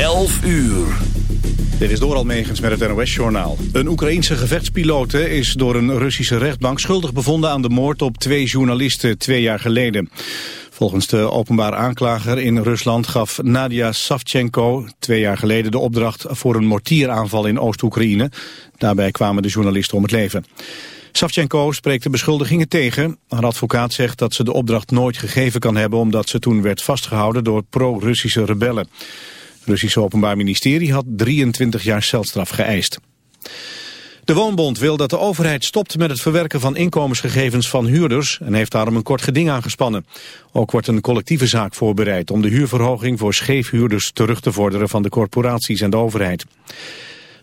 11 uur. Dit is door Megens met het NOS-journaal. Een Oekraïense gevechtspilote is door een Russische rechtbank schuldig bevonden aan de moord op twee journalisten twee jaar geleden. Volgens de openbaar aanklager in Rusland gaf Nadia Savchenko twee jaar geleden de opdracht voor een mortieraanval in Oost-Oekraïne. Daarbij kwamen de journalisten om het leven. Savchenko spreekt de beschuldigingen tegen. Haar advocaat zegt dat ze de opdracht nooit gegeven kan hebben... omdat ze toen werd vastgehouden door pro-Russische rebellen. Russische Openbaar Ministerie had 23 jaar celstraf geëist. De Woonbond wil dat de overheid stopt met het verwerken van inkomensgegevens van huurders en heeft daarom een kort geding aangespannen. Ook wordt een collectieve zaak voorbereid om de huurverhoging voor scheefhuurders terug te vorderen van de corporaties en de overheid.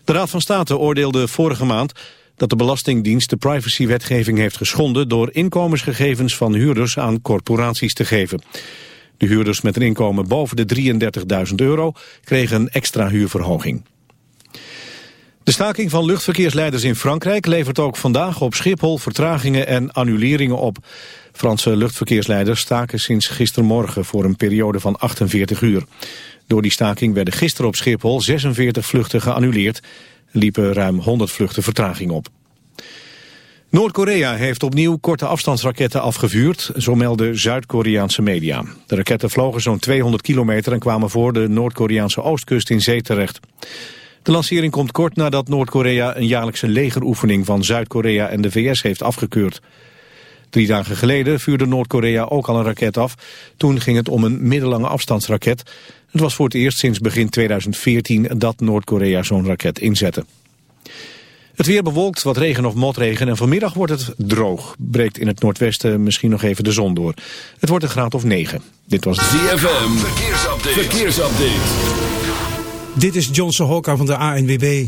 De Raad van State oordeelde vorige maand dat de Belastingdienst de privacywetgeving heeft geschonden door inkomensgegevens van huurders aan corporaties te geven. De huurders met een inkomen boven de 33.000 euro kregen een extra huurverhoging. De staking van luchtverkeersleiders in Frankrijk levert ook vandaag op Schiphol vertragingen en annuleringen op. Franse luchtverkeersleiders staken sinds gistermorgen voor een periode van 48 uur. Door die staking werden gisteren op Schiphol 46 vluchten geannuleerd liepen ruim 100 vluchten vertraging op. Noord-Korea heeft opnieuw korte afstandsraketten afgevuurd, zo melden Zuid-Koreaanse media. De raketten vlogen zo'n 200 kilometer en kwamen voor de Noord-Koreaanse oostkust in zee terecht. De lancering komt kort nadat Noord-Korea een jaarlijkse legeroefening van Zuid-Korea en de VS heeft afgekeurd. Drie dagen geleden vuurde Noord-Korea ook al een raket af. Toen ging het om een middellange afstandsraket. Het was voor het eerst sinds begin 2014 dat Noord-Korea zo'n raket inzette. Het weer bewolkt, wat regen of motregen en vanmiddag wordt het droog. Breekt in het noordwesten misschien nog even de zon door. Het wordt een graad of 9. Dit was ZFM, verkeersupdate. verkeersupdate. Dit is Johnson Hokka van de ANWB.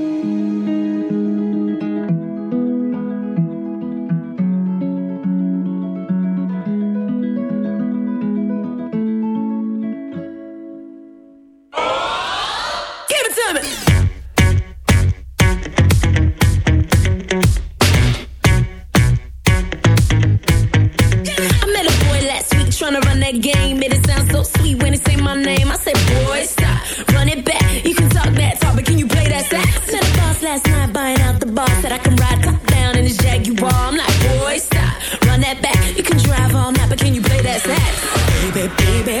Baby,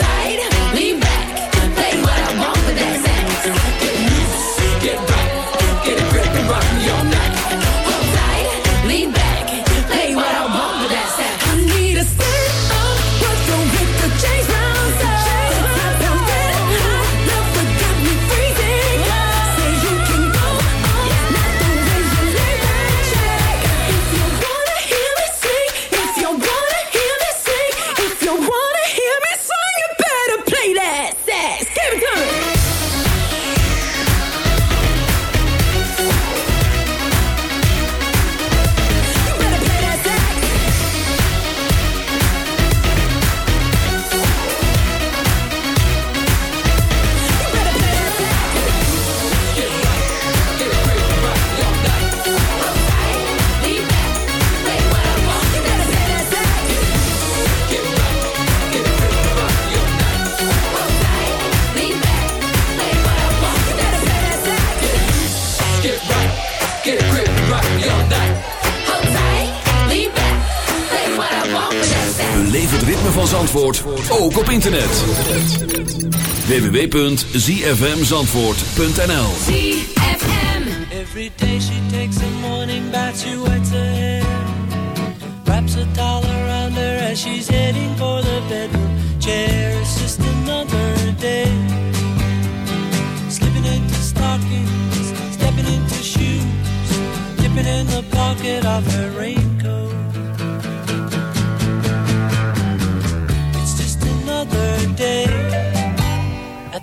Zandvoort ook op internet. www.zfmzandvoort.nl ZFM Every day she takes a morning bath, she wets her hair. Wraps a towel around her as she's heading for the bedroom chair. Just another day. Slipping into stockings, stepping into shoes Dipping in the pocket of her rain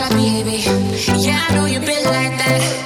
Like a baby. Yeah, I know you been like that.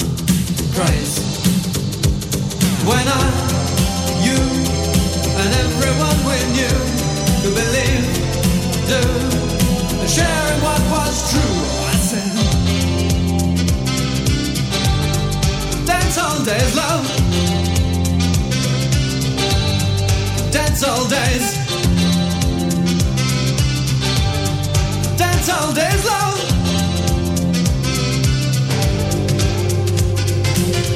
craze when I, you, and everyone we knew could believe, do and sharing what was true. I said, dance hall days, love. Dance hall days. Dance hall days, love.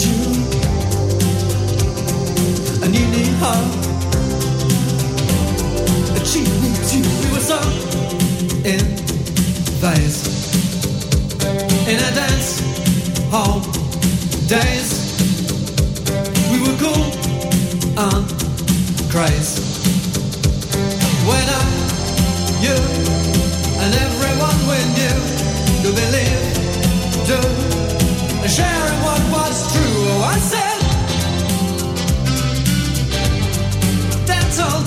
you. Her. And she. We were so in phase in a dance hall days. We were cool on craze when I, you, and everyone we knew could believe, and sharing what that's all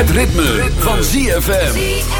Het ritme, ritme. van ZFM.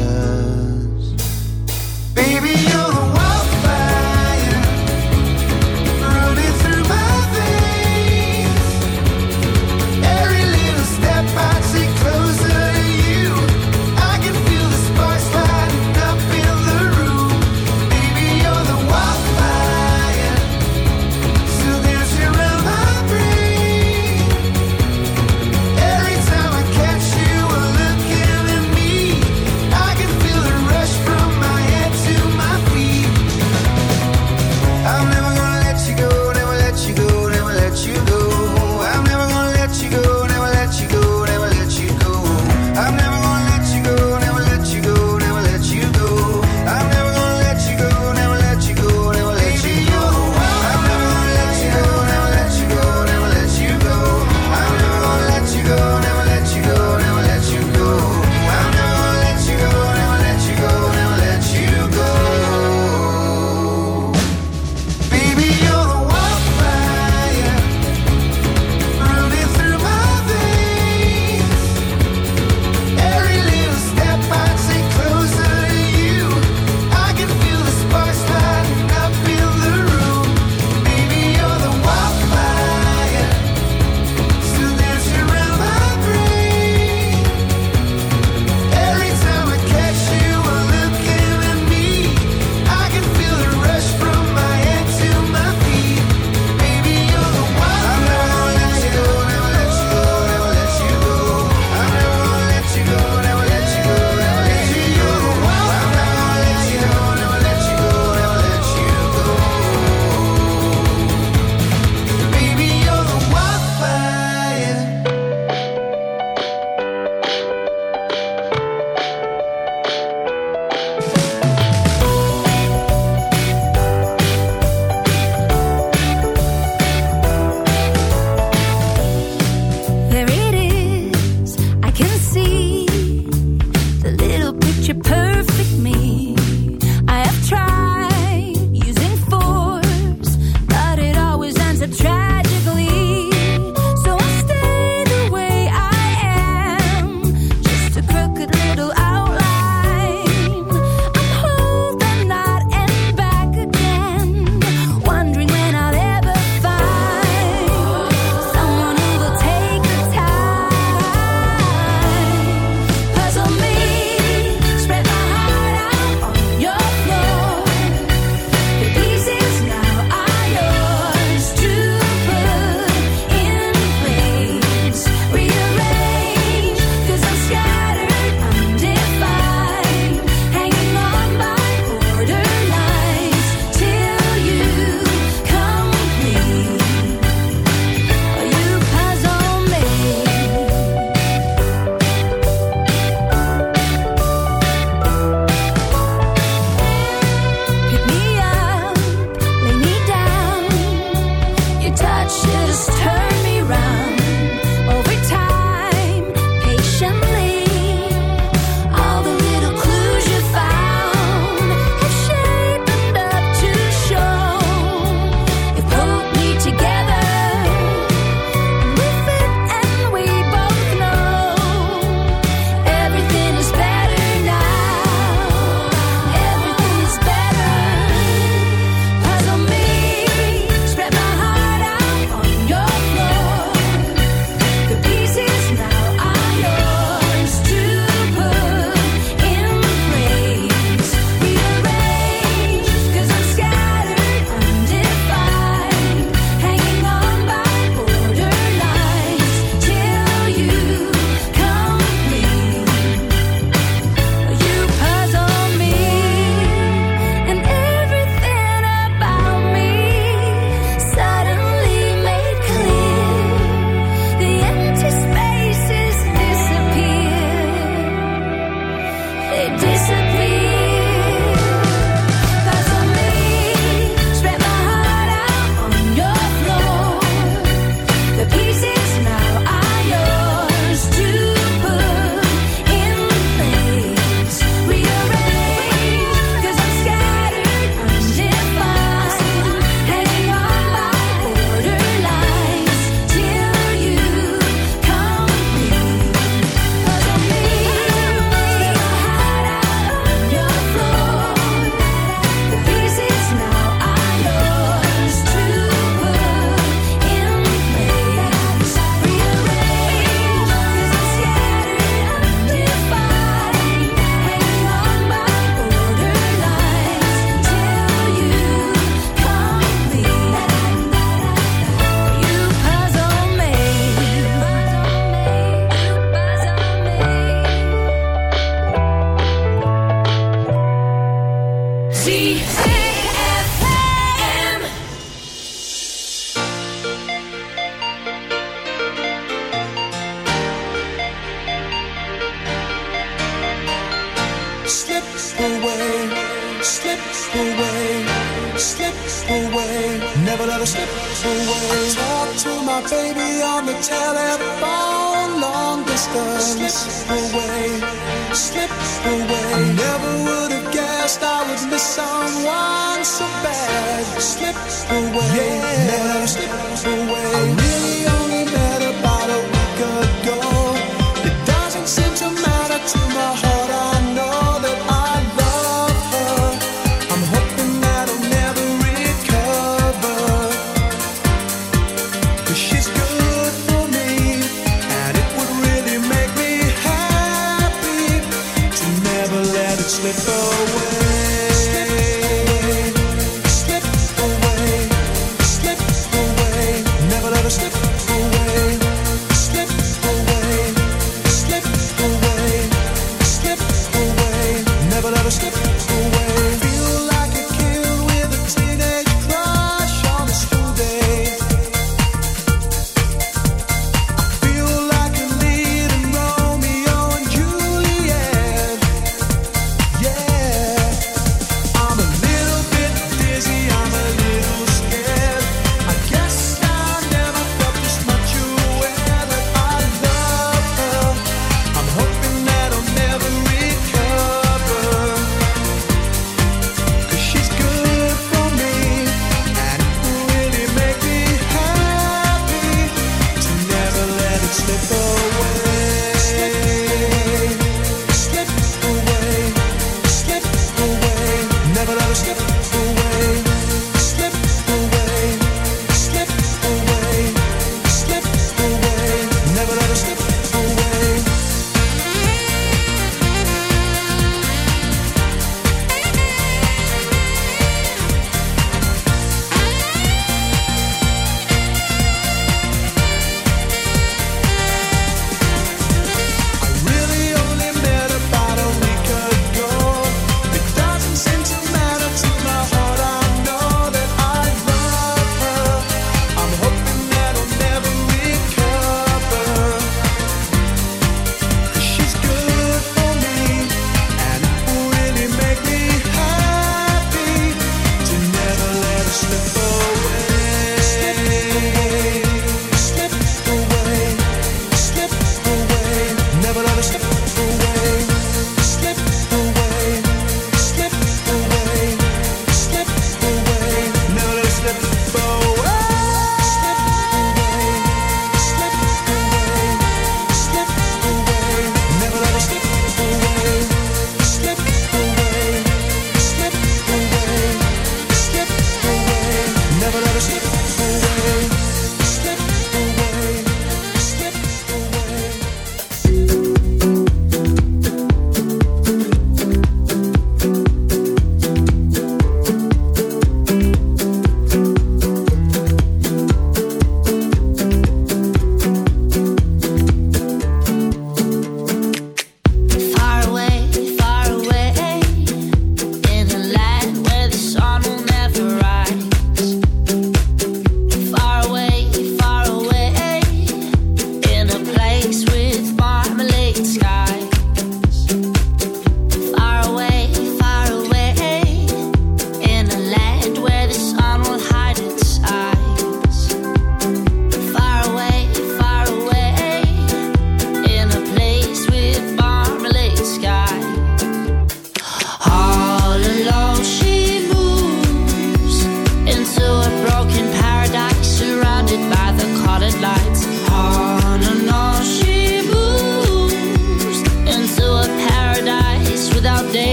guessed I would miss someone so bad. Slip away, yeah. never let her slip away.